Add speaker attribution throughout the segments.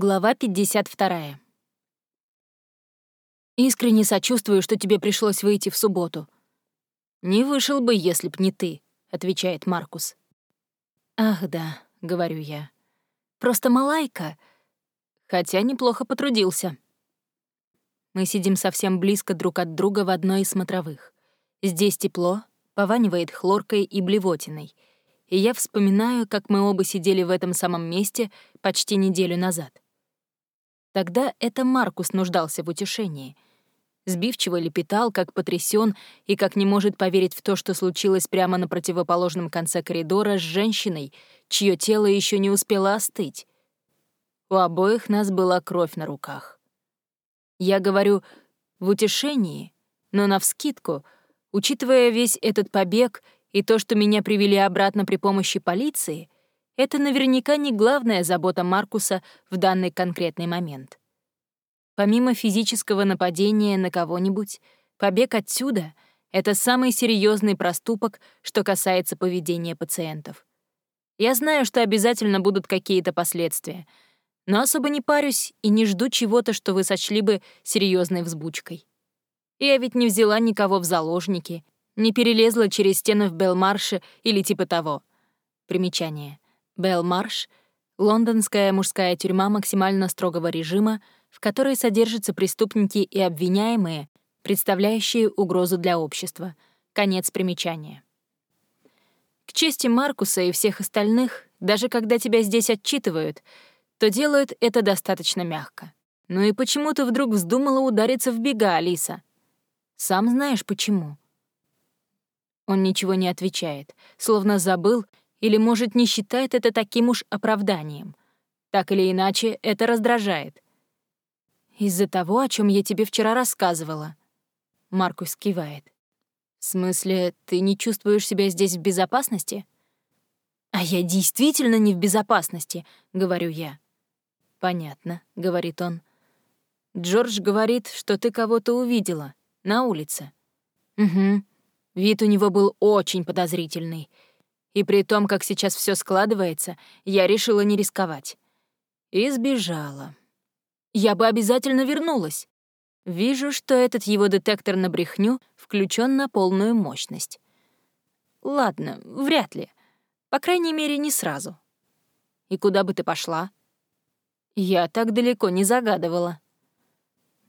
Speaker 1: Глава 52. Искренне сочувствую, что тебе пришлось выйти в субботу. Не вышел бы, если б не ты, отвечает Маркус. Ах, да, говорю я. Просто малайка. Хотя неплохо потрудился. Мы сидим совсем близко друг от друга в одной из смотровых. Здесь тепло, пованивает хлоркой и блевотиной, и я вспоминаю, как мы оба сидели в этом самом месте почти неделю назад. Тогда это Маркус нуждался в утешении. Сбивчиво лепетал, как потрясен и как не может поверить в то, что случилось прямо на противоположном конце коридора с женщиной, чье тело еще не успело остыть. У обоих нас была кровь на руках. Я говорю «в утешении», но навскидку, учитывая весь этот побег и то, что меня привели обратно при помощи полиции — это наверняка не главная забота Маркуса в данный конкретный момент. Помимо физического нападения на кого-нибудь, побег отсюда — это самый серьезный проступок, что касается поведения пациентов. Я знаю, что обязательно будут какие-то последствия, но особо не парюсь и не жду чего-то, что вы сочли бы серьезной взбучкой. Я ведь не взяла никого в заложники, не перелезла через стены в Белмарше или типа того. Примечание — Белмарш — лондонская мужская тюрьма максимально строгого режима, в которой содержатся преступники и обвиняемые, представляющие угрозу для общества. Конец примечания. К чести Маркуса и всех остальных, даже когда тебя здесь отчитывают, то делают это достаточно мягко. Ну и почему ты вдруг вздумала удариться в бега, Алиса? Сам знаешь, почему. Он ничего не отвечает, словно забыл или, может, не считает это таким уж оправданием. Так или иначе, это раздражает. «Из-за того, о чем я тебе вчера рассказывала». Маркус кивает. «В смысле, ты не чувствуешь себя здесь в безопасности?» «А я действительно не в безопасности», — говорю я. «Понятно», — говорит он. «Джордж говорит, что ты кого-то увидела на улице». «Угу». Вид у него был очень подозрительный — и при том, как сейчас все складывается, я решила не рисковать. И сбежала. Я бы обязательно вернулась. Вижу, что этот его детектор на брехню включен на полную мощность. Ладно, вряд ли. По крайней мере, не сразу. И куда бы ты пошла? Я так далеко не загадывала.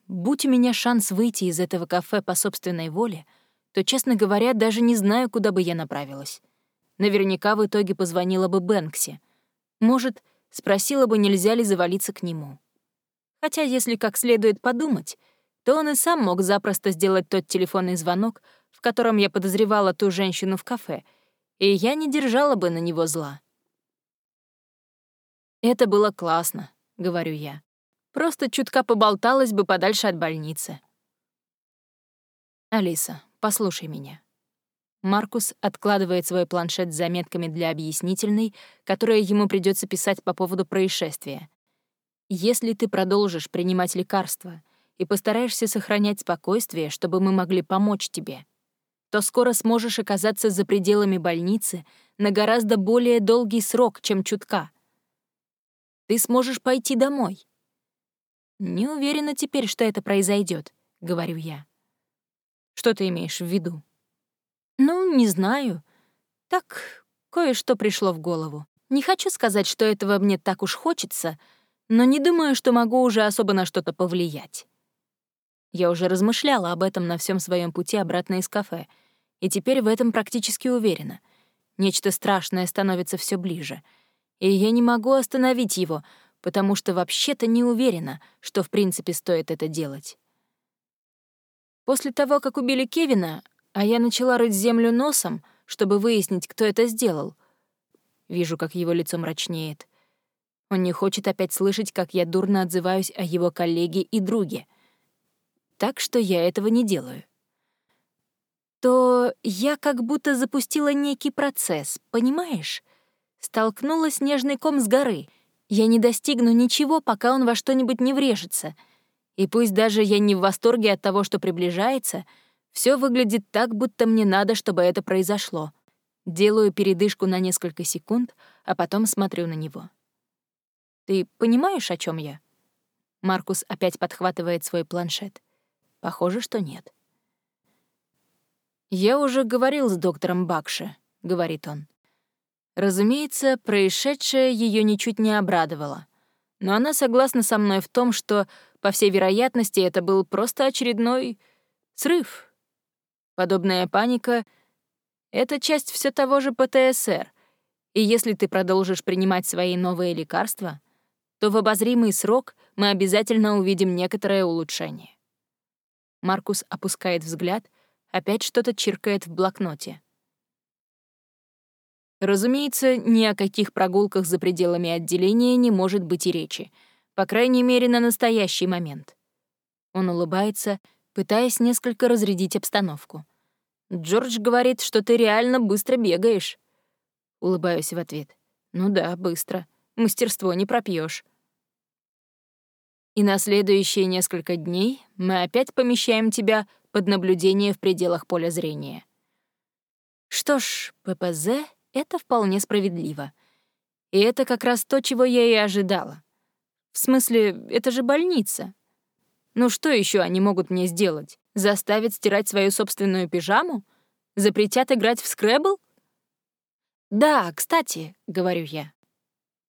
Speaker 1: Будь у меня шанс выйти из этого кафе по собственной воле, то, честно говоря, даже не знаю, куда бы я направилась. Наверняка в итоге позвонила бы Бэнкси. Может, спросила бы, нельзя ли завалиться к нему. Хотя, если как следует подумать, то он и сам мог запросто сделать тот телефонный звонок, в котором я подозревала ту женщину в кафе, и я не держала бы на него зла. «Это было классно», — говорю я. «Просто чутка поболталась бы подальше от больницы». «Алиса, послушай меня. Маркус откладывает свой планшет с заметками для объяснительной, которые ему придется писать по поводу происшествия. Если ты продолжишь принимать лекарства и постараешься сохранять спокойствие, чтобы мы могли помочь тебе, то скоро сможешь оказаться за пределами больницы на гораздо более долгий срок, чем чутка. Ты сможешь пойти домой. Не уверена теперь, что это произойдет, говорю я. Что ты имеешь в виду? Ну, не знаю. Так, кое-что пришло в голову. Не хочу сказать, что этого мне так уж хочется, но не думаю, что могу уже особо на что-то повлиять. Я уже размышляла об этом на всем своем пути обратно из кафе, и теперь в этом практически уверена. Нечто страшное становится все ближе, и я не могу остановить его, потому что вообще-то не уверена, что в принципе стоит это делать. После того, как убили Кевина, а я начала рыть землю носом, чтобы выяснить, кто это сделал. Вижу, как его лицо мрачнеет. Он не хочет опять слышать, как я дурно отзываюсь о его коллеге и друге. Так что я этого не делаю. То я как будто запустила некий процесс, понимаешь? Столкнула снежный ком с горы. Я не достигну ничего, пока он во что-нибудь не врежется. И пусть даже я не в восторге от того, что приближается — все выглядит так, будто мне надо, чтобы это произошло. Делаю передышку на несколько секунд, а потом смотрю на него. Ты понимаешь, о чем я? Маркус опять подхватывает свой планшет. Похоже, что нет. «Я уже говорил с доктором Бакше», — говорит он. Разумеется, происшедшее ее ничуть не обрадовало. Но она согласна со мной в том, что, по всей вероятности, это был просто очередной срыв. Подобная паника — это часть все того же ПТСР, и если ты продолжишь принимать свои новые лекарства, то в обозримый срок мы обязательно увидим некоторое улучшение. Маркус опускает взгляд, опять что-то чиркает в блокноте. Разумеется, ни о каких прогулках за пределами отделения не может быть и речи, по крайней мере, на настоящий момент. Он улыбается, пытаясь несколько разрядить обстановку. «Джордж говорит, что ты реально быстро бегаешь». Улыбаюсь в ответ. «Ну да, быстро. Мастерство не пропьешь. И на следующие несколько дней мы опять помещаем тебя под наблюдение в пределах поля зрения. Что ж, ППЗ — это вполне справедливо. И это как раз то, чего я и ожидала. В смысле, это же больница. Ну что еще они могут мне сделать? Заставить стирать свою собственную пижаму? Запретят играть в скрэбл? «Да, кстати», — говорю я,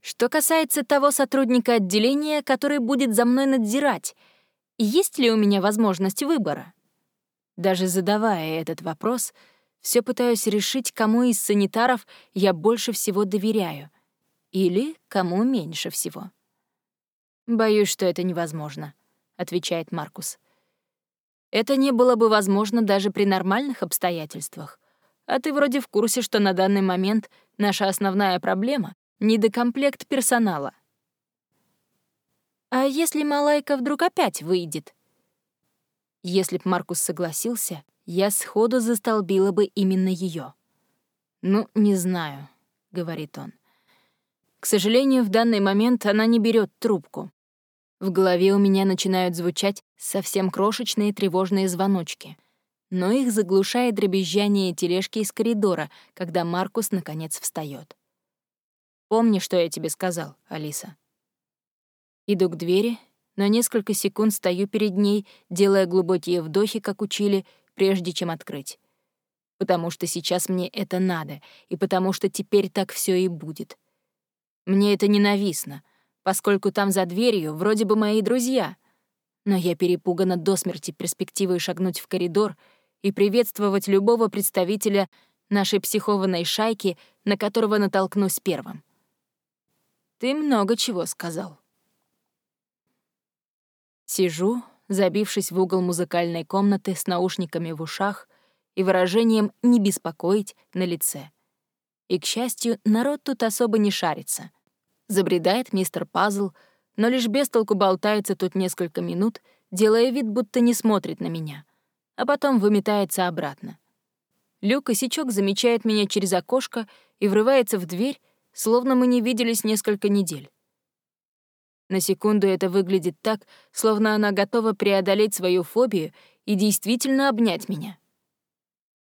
Speaker 1: что касается того сотрудника отделения, который будет за мной надзирать, есть ли у меня возможность выбора? Даже задавая этот вопрос, все пытаюсь решить, кому из санитаров я больше всего доверяю или кому меньше всего. «Боюсь, что это невозможно», — отвечает Маркус. «Это не было бы возможно даже при нормальных обстоятельствах. А ты вроде в курсе, что на данный момент наша основная проблема недокомплект персонала. А если Малайка вдруг опять выйдет? Если б Маркус согласился, я сходу застолбила бы именно ее. «Ну, не знаю», — говорит он. «К сожалению, в данный момент она не берет трубку. В голове у меня начинают звучать совсем крошечные тревожные звоночки, но их заглушает дребезжание тележки из коридора, когда Маркус наконец встает. Помни, что я тебе сказал, Алиса. Иду к двери, на несколько секунд стою перед ней, делая глубокие вдохи, как учили, прежде чем открыть. Потому что сейчас мне это надо, и потому что теперь так все и будет. Мне это ненавистно, поскольку там за дверью вроде бы мои друзья. Но я перепугана до смерти перспективой шагнуть в коридор и приветствовать любого представителя нашей психованной шайки, на которого натолкнусь первым. Ты много чего сказал. Сижу, забившись в угол музыкальной комнаты с наушниками в ушах и выражением «не беспокоить» на лице. И, к счастью, народ тут особо не шарится. Забредает мистер Пазл, но лишь без толку болтается тут несколько минут, делая вид, будто не смотрит на меня, а потом выметается обратно. Люк Сичок замечает меня через окошко и врывается в дверь, словно мы не виделись несколько недель. На секунду это выглядит так, словно она готова преодолеть свою фобию и действительно обнять меня.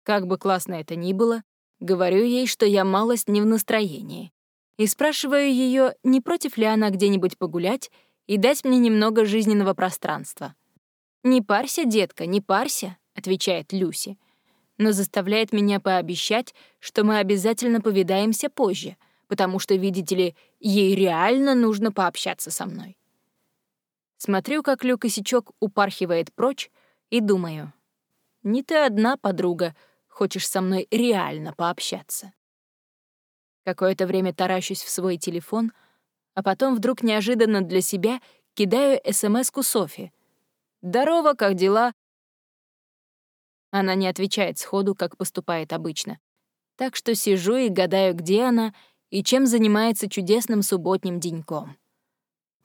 Speaker 1: Как бы классно это ни было, говорю ей, что я малость не в настроении, и спрашиваю ее, не против ли она где-нибудь погулять и дать мне немного жизненного пространства. «Не парься, детка, не парься», — отвечает Люси, но заставляет меня пообещать, что мы обязательно повидаемся позже — потому что, видите ли, ей реально нужно пообщаться со мной. Смотрю, как Люк Косячок упархивает прочь, и думаю, не ты одна, подруга, хочешь со мной реально пообщаться. Какое-то время таращусь в свой телефон, а потом вдруг неожиданно для себя кидаю СМС-ку Софи. «Здорово, как дела?» Она не отвечает сходу, как поступает обычно. Так что сижу и гадаю, где она — и чем занимается чудесным субботним деньком.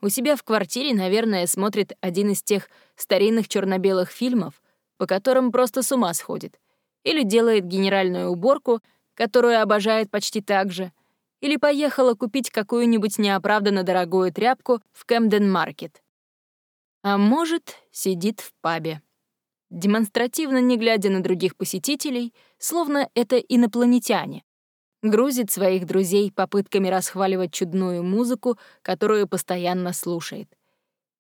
Speaker 1: У себя в квартире, наверное, смотрит один из тех старинных черно белых фильмов, по которым просто с ума сходит, или делает генеральную уборку, которую обожает почти так же, или поехала купить какую-нибудь неоправданно дорогую тряпку в Кэмден-маркет. А может, сидит в пабе. Демонстративно не глядя на других посетителей, словно это инопланетяне, грузит своих друзей попытками расхваливать чудную музыку, которую постоянно слушает.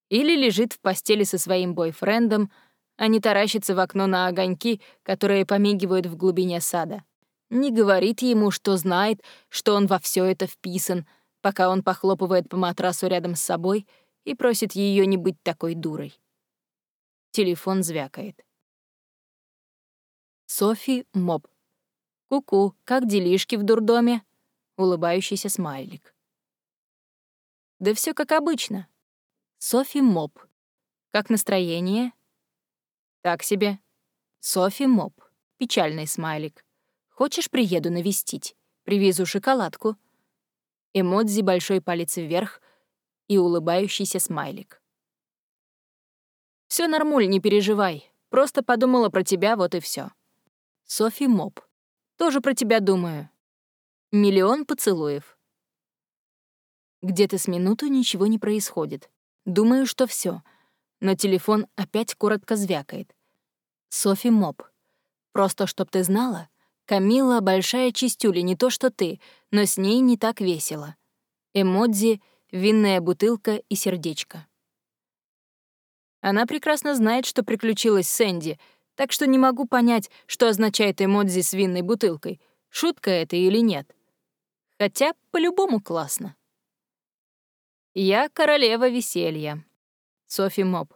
Speaker 1: Или лежит в постели со своим бойфрендом, а не таращится в окно на огоньки, которые помигивают в глубине сада. Не говорит ему, что знает, что он во все это вписан, пока он похлопывает по матрасу рядом с собой и просит ее не быть такой дурой. Телефон звякает. Софи Моб. «Ку-ку, как делишки в дурдоме?» Улыбающийся смайлик. «Да все как обычно. Софи Моб. Как настроение?» «Так себе. Софи Моб. Печальный смайлик. Хочешь, приеду навестить? Привезу шоколадку». Эмодзи большой палец вверх и улыбающийся смайлик. Все нормуль, не переживай. Просто подумала про тебя, вот и все. Софи Моб. Тоже про тебя думаю. Миллион поцелуев. Где-то с минуту ничего не происходит. Думаю, что все, но телефон опять коротко звякает. Софи Моб. Просто чтоб ты знала, Камила — большая чистюля, не то что ты, но с ней не так весело. Эмодзи, винная бутылка и сердечко. Она прекрасно знает, что приключилось с Энди — так что не могу понять, что означает эмодзи с винной бутылкой, шутка это или нет. Хотя по-любому классно. Я королева веселья. Софи Моб.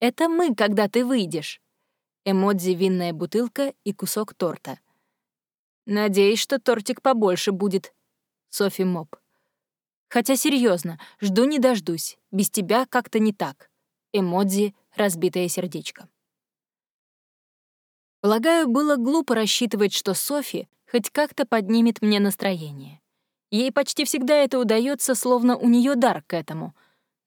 Speaker 1: Это мы, когда ты выйдешь. Эмодзи винная бутылка и кусок торта. Надеюсь, что тортик побольше будет. Софи Моб. Хотя серьезно, жду не дождусь. Без тебя как-то не так. Эмодзи разбитое сердечко. Полагаю, было глупо рассчитывать, что Софи хоть как-то поднимет мне настроение. Ей почти всегда это удается, словно у нее дар к этому.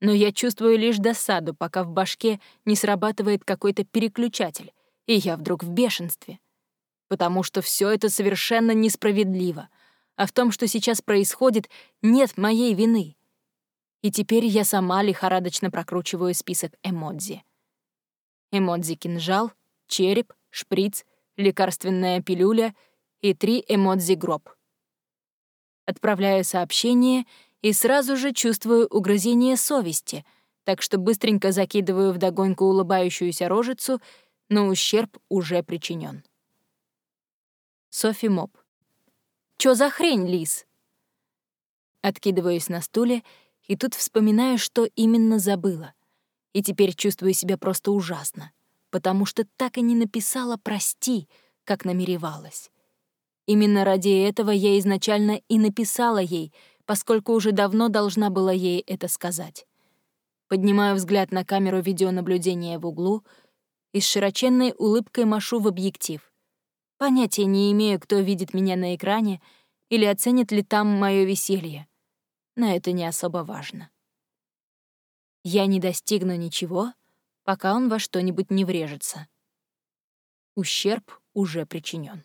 Speaker 1: Но я чувствую лишь досаду, пока в башке не срабатывает какой-то переключатель, и я вдруг в бешенстве. Потому что все это совершенно несправедливо, а в том, что сейчас происходит, нет моей вины. И теперь я сама лихорадочно прокручиваю список эмодзи. Эмодзи-кинжал, череп — шприц, лекарственная пилюля и три эмодзи-гроб. Отправляю сообщение и сразу же чувствую угрызение совести, так что быстренько закидываю вдогоньку улыбающуюся рожицу, но ущерб уже причинен. Софи Моб. «Чё за хрень, Лис?» Откидываюсь на стуле, и тут вспоминаю, что именно забыла. И теперь чувствую себя просто ужасно потому что так и не написала «прости», как намеревалась. Именно ради этого я изначально и написала ей, поскольку уже давно должна была ей это сказать. Поднимаю взгляд на камеру видеонаблюдения в углу и с широченной улыбкой машу в объектив. Понятия не имею, кто видит меня на экране или оценит ли там мое веселье. Но это не особо важно. Я не достигну ничего, пока он во что-нибудь не врежется. Ущерб уже причинен.